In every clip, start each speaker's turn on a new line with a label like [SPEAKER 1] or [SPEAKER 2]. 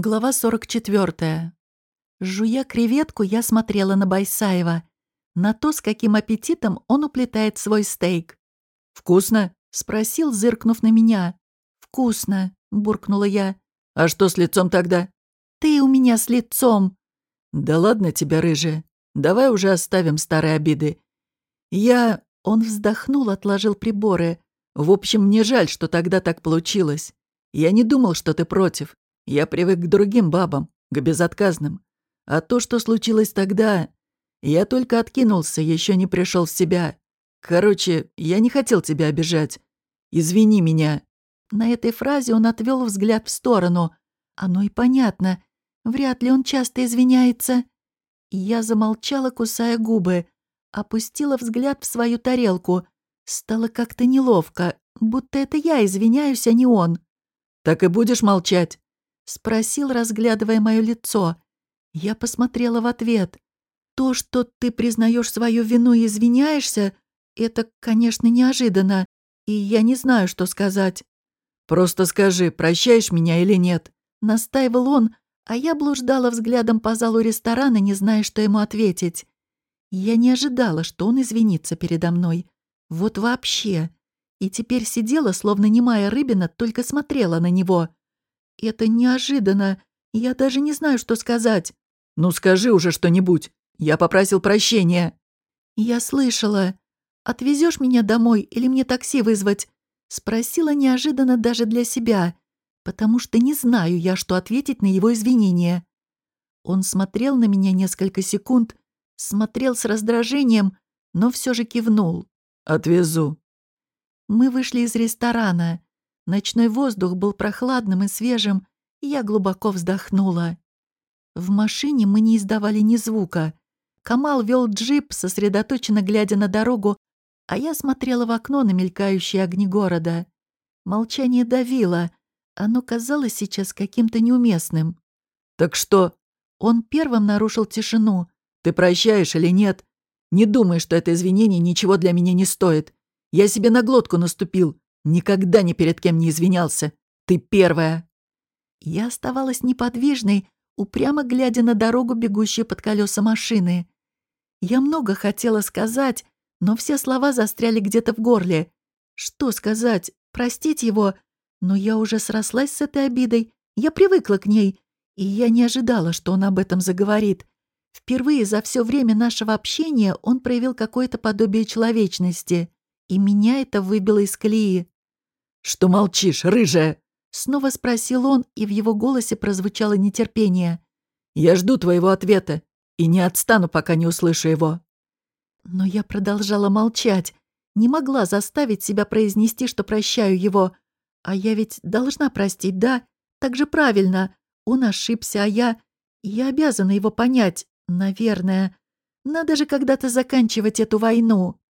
[SPEAKER 1] Глава 44. Жуя креветку, я смотрела на Байсаева. На то, с каким аппетитом он уплетает свой стейк.
[SPEAKER 2] «Вкусно?»
[SPEAKER 1] — спросил, зыркнув на меня. «Вкусно», — буркнула я.
[SPEAKER 2] «А что с лицом тогда?»
[SPEAKER 1] «Ты у меня с лицом».
[SPEAKER 2] «Да ладно тебя, рыжая. Давай уже оставим старые обиды. Я...» — он вздохнул, отложил приборы. «В общем, мне жаль, что тогда так получилось. Я не думал, что ты против. Я привык к другим бабам, к безотказным. А то, что случилось тогда... Я только откинулся, еще не пришел в себя. Короче, я не хотел тебя обижать. Извини меня».
[SPEAKER 1] На этой фразе он отвел взгляд в сторону. Оно и понятно. Вряд ли он часто извиняется. Я замолчала, кусая губы. Опустила взгляд в свою тарелку. Стало как-то неловко, будто это я извиняюсь, а не он.
[SPEAKER 2] «Так и будешь молчать?»
[SPEAKER 1] Спросил, разглядывая мое лицо. Я посмотрела в ответ. То, что ты признаешь свою вину и извиняешься, это, конечно, неожиданно, и я не знаю, что сказать.
[SPEAKER 2] «Просто скажи, прощаешь меня или нет?»
[SPEAKER 1] Настаивал он, а я блуждала взглядом по залу ресторана, не зная, что ему ответить. Я не ожидала, что он извинится передо мной. Вот вообще. И теперь сидела, словно немая рыбина, только смотрела на него. «Это неожиданно. Я даже не знаю, что сказать».
[SPEAKER 2] «Ну скажи уже что-нибудь. Я попросил прощения».
[SPEAKER 1] «Я слышала. Отвезешь меня домой или мне такси вызвать?» Спросила неожиданно даже для себя, потому что не знаю я, что ответить на его извинения. Он смотрел на меня несколько секунд, смотрел с раздражением, но все же кивнул.
[SPEAKER 2] «Отвезу».
[SPEAKER 1] Мы вышли из ресторана. Ночной воздух был прохладным и свежим, и я глубоко вздохнула. В машине мы не издавали ни звука. Камал вел джип, сосредоточенно глядя на дорогу, а я смотрела в окно на мелькающие огни города. Молчание давило. Оно казалось сейчас каким-то неуместным.
[SPEAKER 2] «Так что?»
[SPEAKER 1] Он первым нарушил тишину.
[SPEAKER 2] «Ты прощаешь или нет? Не думай, что это извинение ничего для меня не стоит. Я себе на глотку наступил. Никогда ни перед кем не извинялся. Ты первая».
[SPEAKER 1] Я оставалась неподвижной, упрямо глядя на дорогу, бегущую под колеса машины. Я много хотела сказать, но все слова застряли где-то в горле. Что сказать? Простить его? Но я уже срослась с этой обидой, я привыкла к ней, и я не ожидала, что он об этом заговорит. Впервые за все время нашего общения он проявил какое-то подобие человечности, и меня это выбило из колеи.
[SPEAKER 2] «Что молчишь, рыжая?»
[SPEAKER 1] Снова спросил он, и в его голосе прозвучало нетерпение.
[SPEAKER 2] «Я жду твоего ответа и не отстану, пока не услышу его».
[SPEAKER 1] Но я продолжала молчать, не могла заставить себя произнести, что прощаю его. А я ведь должна простить, да? Так же правильно. Он ошибся, а я... Я обязана его понять, наверное. Надо же когда-то заканчивать эту войну.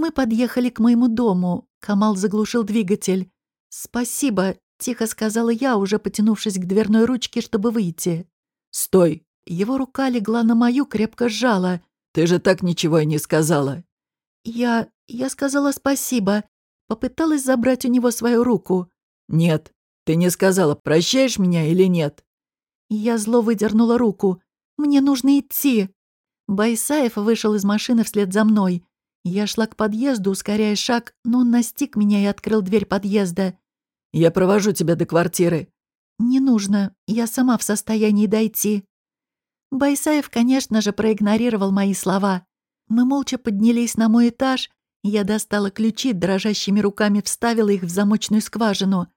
[SPEAKER 1] Мы подъехали к моему дому. Камал заглушил двигатель. «Спасибо», — тихо сказала я, уже потянувшись к дверной ручке, чтобы выйти.
[SPEAKER 2] «Стой!»
[SPEAKER 1] Его рука легла на мою, крепко сжала.
[SPEAKER 2] «Ты же так ничего и не сказала».
[SPEAKER 1] «Я... я сказала спасибо». Попыталась забрать у него свою руку.
[SPEAKER 2] «Нет, ты не сказала, прощаешь меня или нет?»
[SPEAKER 1] Я зло выдернула руку. «Мне нужно идти». Байсаев вышел из машины вслед за мной. Я шла к подъезду, ускоряя шаг, но он настиг меня и открыл дверь подъезда.
[SPEAKER 2] «Я провожу тебя до квартиры».
[SPEAKER 1] «Не нужно, я сама в состоянии дойти». Байсаев, конечно же, проигнорировал мои слова. Мы молча поднялись на мой этаж, я достала ключи, дрожащими руками вставила их в замочную скважину.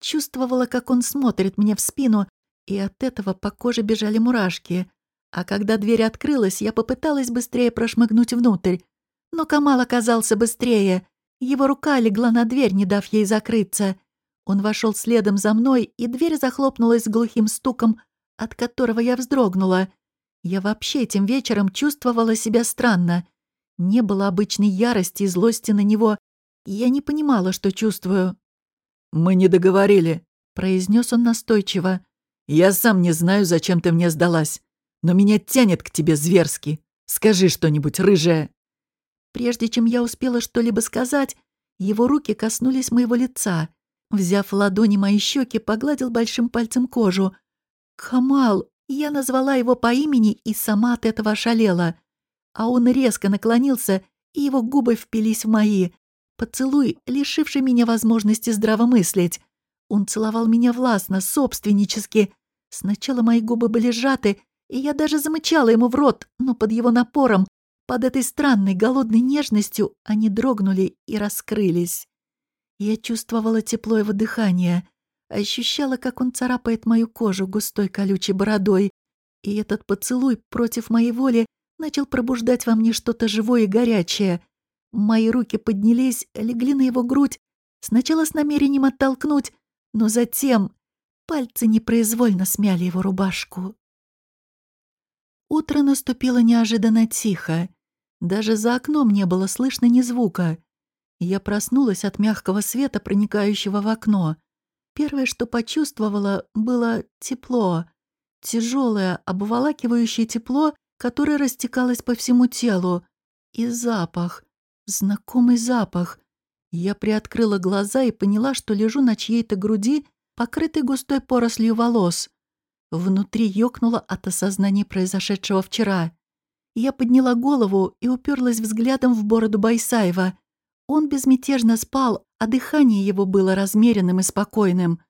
[SPEAKER 1] Чувствовала, как он смотрит мне в спину, и от этого по коже бежали мурашки. А когда дверь открылась, я попыталась быстрее прошмыгнуть внутрь, но Камал оказался быстрее. Его рука легла на дверь, не дав ей закрыться. Он вошел следом за мной, и дверь захлопнулась с глухим стуком, от которого я вздрогнула. Я вообще этим вечером чувствовала себя странно. Не было обычной ярости и злости на него. Я не понимала, что чувствую.
[SPEAKER 2] «Мы не договорили», —
[SPEAKER 1] произнес он настойчиво.
[SPEAKER 2] «Я сам не знаю, зачем ты мне сдалась, но меня тянет к тебе зверски. Скажи что-нибудь, рыжая».
[SPEAKER 1] Прежде чем я успела что-либо сказать, его руки коснулись моего лица. Взяв ладони мои щеки, погладил большим пальцем кожу. «Камал!» Я назвала его по имени и сама от этого ошалела. А он резко наклонился, и его губы впились в мои. Поцелуй, лишивший меня возможности здравомыслить. Он целовал меня властно, собственнически. Сначала мои губы были сжаты, и я даже замычала ему в рот, но под его напором, под этой странной голодной нежностью, они дрогнули и раскрылись. Я чувствовала тепло его дыхания, ощущала, как он царапает мою кожу густой колючей бородой, и этот поцелуй против моей воли начал пробуждать во мне что-то живое и горячее. Мои руки поднялись, легли на его грудь, сначала с намерением оттолкнуть, но затем пальцы непроизвольно смяли его рубашку. Утро наступило неожиданно тихо. Даже за окном не было слышно ни звука. Я проснулась от мягкого света, проникающего в окно. Первое, что почувствовала, было тепло. Тяжелое, обволакивающее тепло, которое растекалось по всему телу. И запах. Знакомый запах. Я приоткрыла глаза и поняла, что лежу на чьей-то груди, покрытой густой порослью волос. Внутри ёкнуло от осознания произошедшего вчера. Я подняла голову и уперлась взглядом в бороду Байсаева. Он безмятежно спал, а дыхание его было размеренным и спокойным.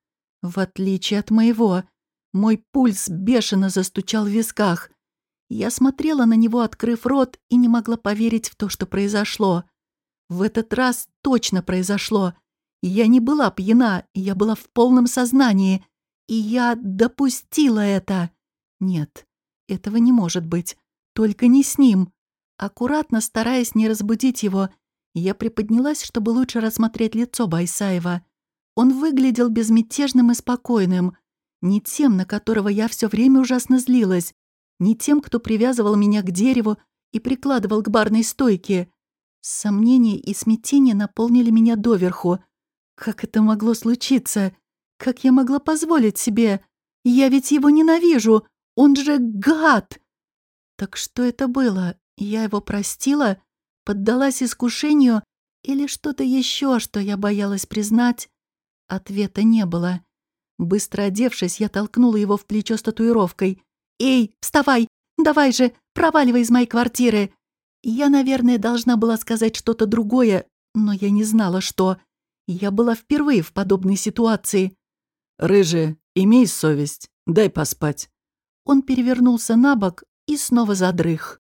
[SPEAKER 1] В отличие от моего, мой пульс бешено застучал в висках. Я смотрела на него, открыв рот, и не могла поверить в то, что произошло. В этот раз точно произошло. Я не была пьяна, я была в полном сознании. И я допустила это. Нет, этого не может быть. Только не с ним. Аккуратно, стараясь не разбудить его, я приподнялась, чтобы лучше рассмотреть лицо Байсаева. Он выглядел безмятежным и спокойным. Не тем, на которого я все время ужасно злилась. Не тем, кто привязывал меня к дереву и прикладывал к барной стойке. Сомнения и смятение наполнили меня доверху. Как это могло случиться? Как я могла позволить себе? Я ведь его ненавижу! Он же гад! Так что это было? Я его простила? Поддалась искушению? Или что-то еще, что я боялась признать? Ответа не было. Быстро одевшись, я толкнула его в плечо с татуировкой. «Эй, вставай! Давай же, проваливай из моей квартиры!» Я, наверное, должна была сказать что-то другое, но я не знала, что. Я была впервые в подобной ситуации.
[SPEAKER 2] «Рыжая, имей совесть, дай поспать».
[SPEAKER 1] Он перевернулся на бок снова задрых.